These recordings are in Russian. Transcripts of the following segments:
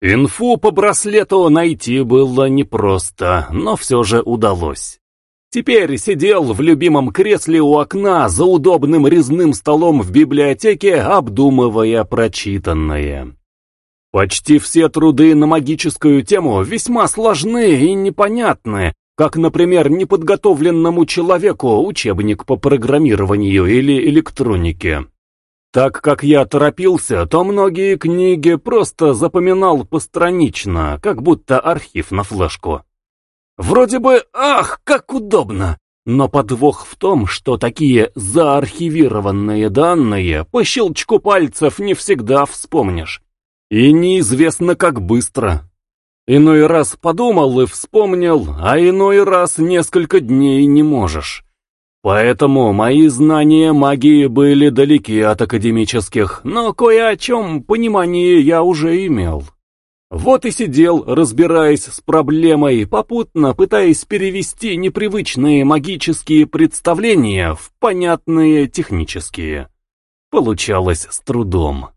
Инфу по браслету найти было непросто, но все же удалось. Теперь сидел в любимом кресле у окна за удобным резным столом в библиотеке, обдумывая прочитанное. Почти все труды на магическую тему весьма сложны и непонятны, как, например, неподготовленному человеку учебник по программированию или электронике. Так как я торопился, то многие книги просто запоминал постранично, как будто архив на флешку. Вроде бы, ах, как удобно! Но подвох в том, что такие заархивированные данные по щелчку пальцев не всегда вспомнишь. И неизвестно, как быстро. Иной раз подумал и вспомнил, а иной раз несколько дней не можешь. Поэтому мои знания магии были далеки от академических, но кое о чем понимание я уже имел. Вот и сидел, разбираясь с проблемой, попутно пытаясь перевести непривычные магические представления в понятные технические. Получалось с трудом.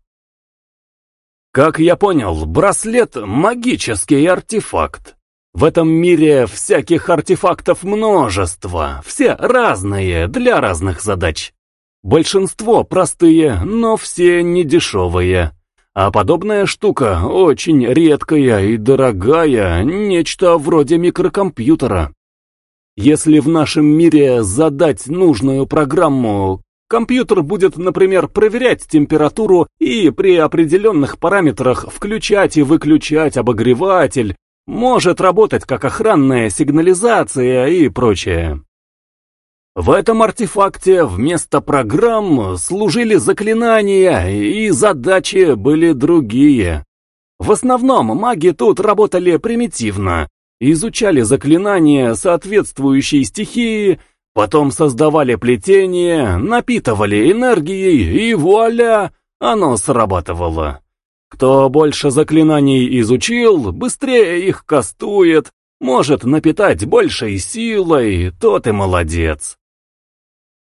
Как я понял, браслет — магический артефакт. В этом мире всяких артефактов множество, все разные, для разных задач. Большинство простые, но все недешевые. А подобная штука очень редкая и дорогая, нечто вроде микрокомпьютера. Если в нашем мире задать нужную программу, компьютер будет, например, проверять температуру и при определенных параметрах включать и выключать обогреватель, может работать как охранная сигнализация и прочее. В этом артефакте вместо программ служили заклинания, и задачи были другие. В основном маги тут работали примитивно, изучали заклинания соответствующей стихии, потом создавали плетение, напитывали энергией, и вуаля, оно срабатывало. Кто больше заклинаний изучил, быстрее их кастует, может напитать большей силой, тот и молодец.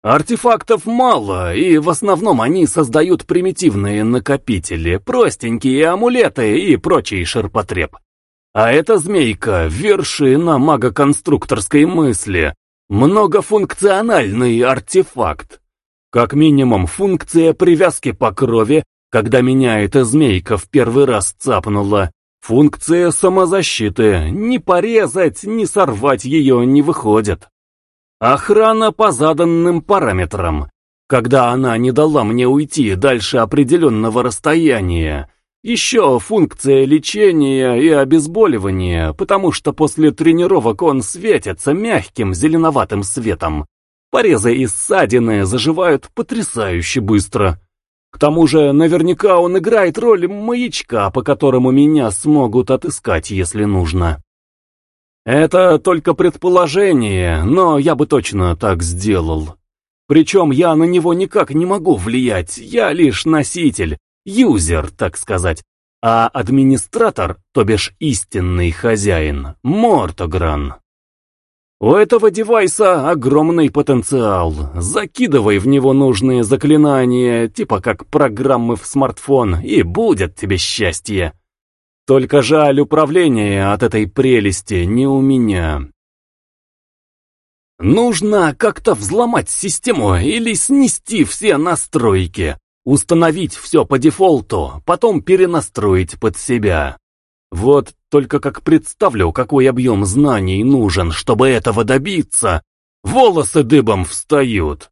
Артефактов мало, и в основном они создают примитивные накопители, простенькие амулеты и прочий ширпотреб. А эта змейка — вершина магоконструкторской мысли, многофункциональный артефакт. Как минимум функция привязки по крови когда меня эта змейка в первый раз цапнула, функция самозащиты, ни порезать, ни сорвать ее не выходит. Охрана по заданным параметрам, когда она не дала мне уйти дальше определенного расстояния. Еще функция лечения и обезболивания, потому что после тренировок он светится мягким зеленоватым светом. Порезы и ссадины заживают потрясающе быстро. К тому же, наверняка он играет роль маячка, по которому меня смогут отыскать, если нужно. Это только предположение, но я бы точно так сделал. Причем я на него никак не могу влиять, я лишь носитель, юзер, так сказать. А администратор, то бишь истинный хозяин, Мортогран. У этого девайса огромный потенциал. Закидывай в него нужные заклинания, типа как программы в смартфон, и будет тебе счастье. Только жаль, управление от этой прелести не у меня. Нужно как-то взломать систему или снести все настройки, установить все по дефолту, потом перенастроить под себя. Вот только как представлю, какой объем знаний нужен, чтобы этого добиться, волосы дыбом встают.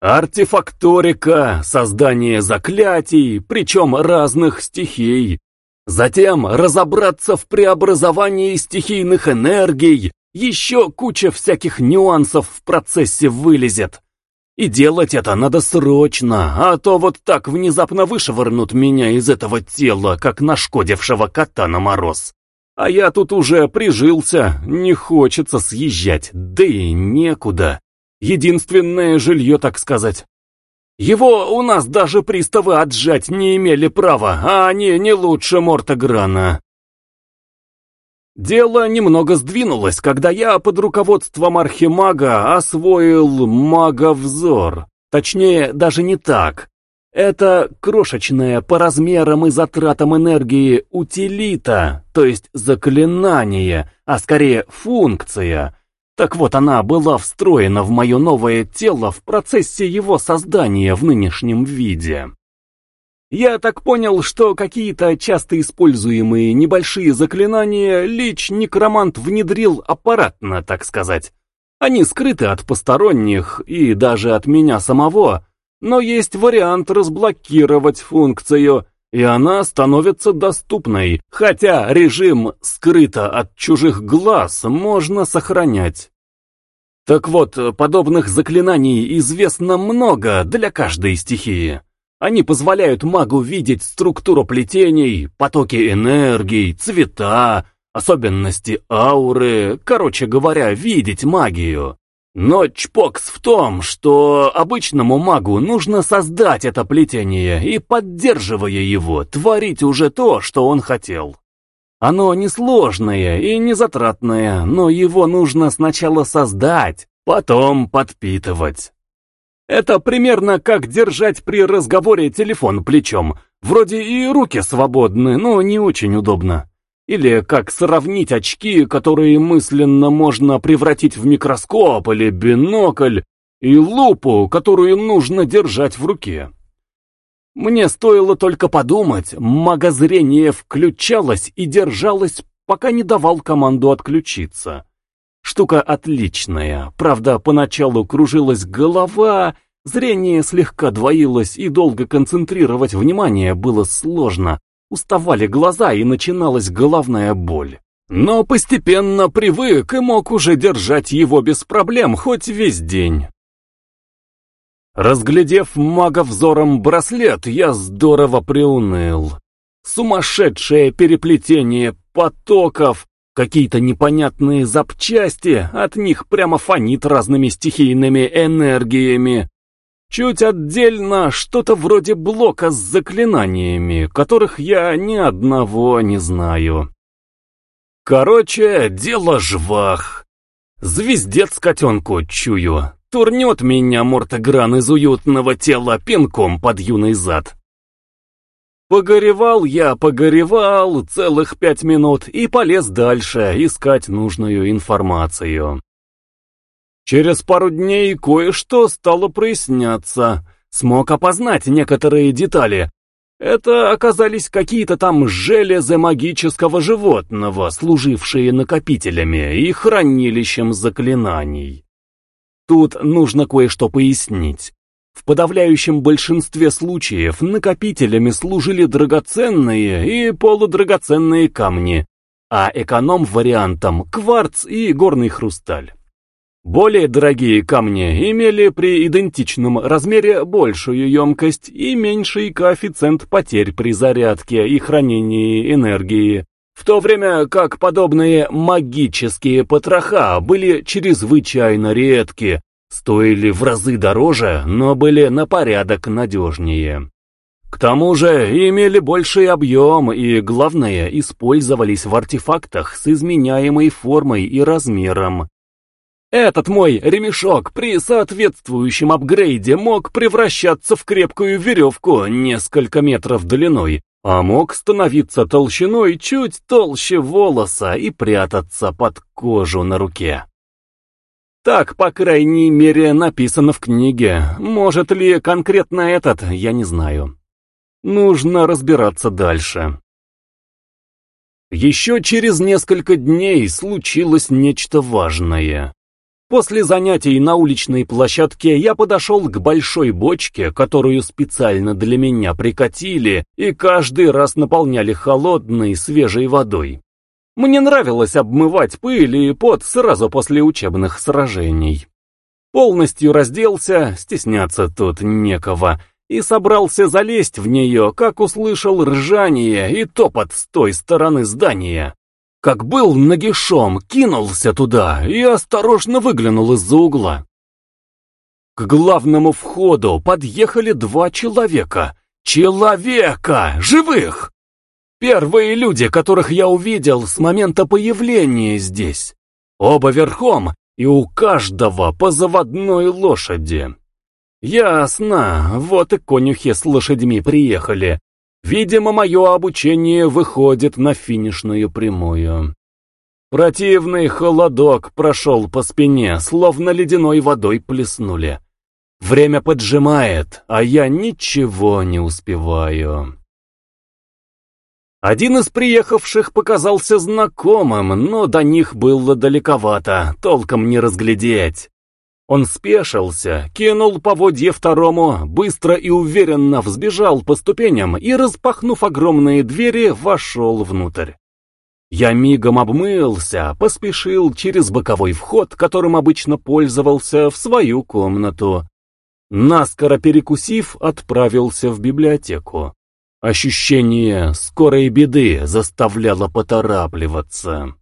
Артефакторика, создание заклятий, причем разных стихий. Затем разобраться в преобразовании стихийных энергий, еще куча всяких нюансов в процессе вылезет. И делать это надо срочно, а то вот так внезапно вышвырнут меня из этого тела, как нашкодившего кота на мороз. А я тут уже прижился, не хочется съезжать, да и некуда. Единственное жилье, так сказать. Его у нас даже приставы отжать не имели права, а они не лучше Мортограна. Дело немного сдвинулось, когда я под руководством архимага освоил маговзор. Точнее, даже не так. Это крошечная по размерам и затратам энергии утилита, то есть заклинание, а скорее функция. Так вот, она была встроена в мое новое тело в процессе его создания в нынешнем виде. Я так понял, что какие-то часто используемые небольшие заклинания Лич Некромант внедрил аппаратно, так сказать. Они скрыты от посторонних и даже от меня самого, но есть вариант разблокировать функцию, и она становится доступной, хотя режим «скрыто от чужих глаз» можно сохранять. Так вот, подобных заклинаний известно много для каждой стихии. Они позволяют магу видеть структуру плетений, потоки энергии, цвета, особенности ауры, короче говоря, видеть магию. Но чпокс в том, что обычному магу нужно создать это плетение и, поддерживая его, творить уже то, что он хотел. Оно несложное и не затратное, но его нужно сначала создать, потом подпитывать. Это примерно как держать при разговоре телефон плечом. Вроде и руки свободны, но не очень удобно. Или как сравнить очки, которые мысленно можно превратить в микроскоп или бинокль, и лупу, которую нужно держать в руке. Мне стоило только подумать, магозрение включалось и держалось, пока не давал команду отключиться. Штука отличная, правда, поначалу кружилась голова, зрение слегка двоилось и долго концентрировать внимание было сложно, уставали глаза и начиналась головная боль. Но постепенно привык и мог уже держать его без проблем хоть весь день. Разглядев мага взором браслет, я здорово приуныл. Сумасшедшее переплетение потоков, Какие-то непонятные запчасти, от них прямо фонит разными стихийными энергиями. Чуть отдельно что-то вроде блока с заклинаниями, которых я ни одного не знаю. Короче, дело жвах. Звездец котенку чую. Турнет меня Мортогран из уютного тела пинком под юный зад. Погоревал я, погоревал целых пять минут и полез дальше искать нужную информацию. Через пару дней кое-что стало проясняться. Смог опознать некоторые детали. Это оказались какие-то там железы магического животного, служившие накопителями и хранилищем заклинаний. Тут нужно кое-что пояснить. В подавляющем большинстве случаев накопителями служили драгоценные и полудрагоценные камни, а эконом-вариантом – кварц и горный хрусталь. Более дорогие камни имели при идентичном размере большую емкость и меньший коэффициент потерь при зарядке и хранении энергии, в то время как подобные магические потроха были чрезвычайно редки, стоили в разы дороже, но были на порядок надежнее. К тому же имели больший объем и, главное, использовались в артефактах с изменяемой формой и размером. Этот мой ремешок при соответствующем апгрейде мог превращаться в крепкую веревку несколько метров длиной, а мог становиться толщиной чуть толще волоса и прятаться под кожу на руке. Так, по крайней мере, написано в книге. Может ли конкретно этот, я не знаю. Нужно разбираться дальше. Еще через несколько дней случилось нечто важное. После занятий на уличной площадке я подошел к большой бочке, которую специально для меня прикатили и каждый раз наполняли холодной, свежей водой. Мне нравилось обмывать пыль и пот сразу после учебных сражений. Полностью разделся, стесняться тут некого, и собрался залезть в нее, как услышал ржание и топот с той стороны здания. Как был нагишом, кинулся туда и осторожно выглянул из-за угла. К главному входу подъехали два человека. Человека! Живых! Первые люди, которых я увидел с момента появления здесь. Оба верхом, и у каждого по заводной лошади. Ясно, вот и конюхи с лошадьми приехали. Видимо, мое обучение выходит на финишную прямую. Противный холодок прошел по спине, словно ледяной водой плеснули. Время поджимает, а я ничего не успеваю. Один из приехавших показался знакомым, но до них было далековато, толком не разглядеть. Он спешился, кинул поводье второму, быстро и уверенно взбежал по ступеням и, распахнув огромные двери, вошел внутрь. Я мигом обмылся, поспешил через боковой вход, которым обычно пользовался, в свою комнату. Наскоро перекусив, отправился в библиотеку. Ощущение скорой беды заставляло поторапливаться.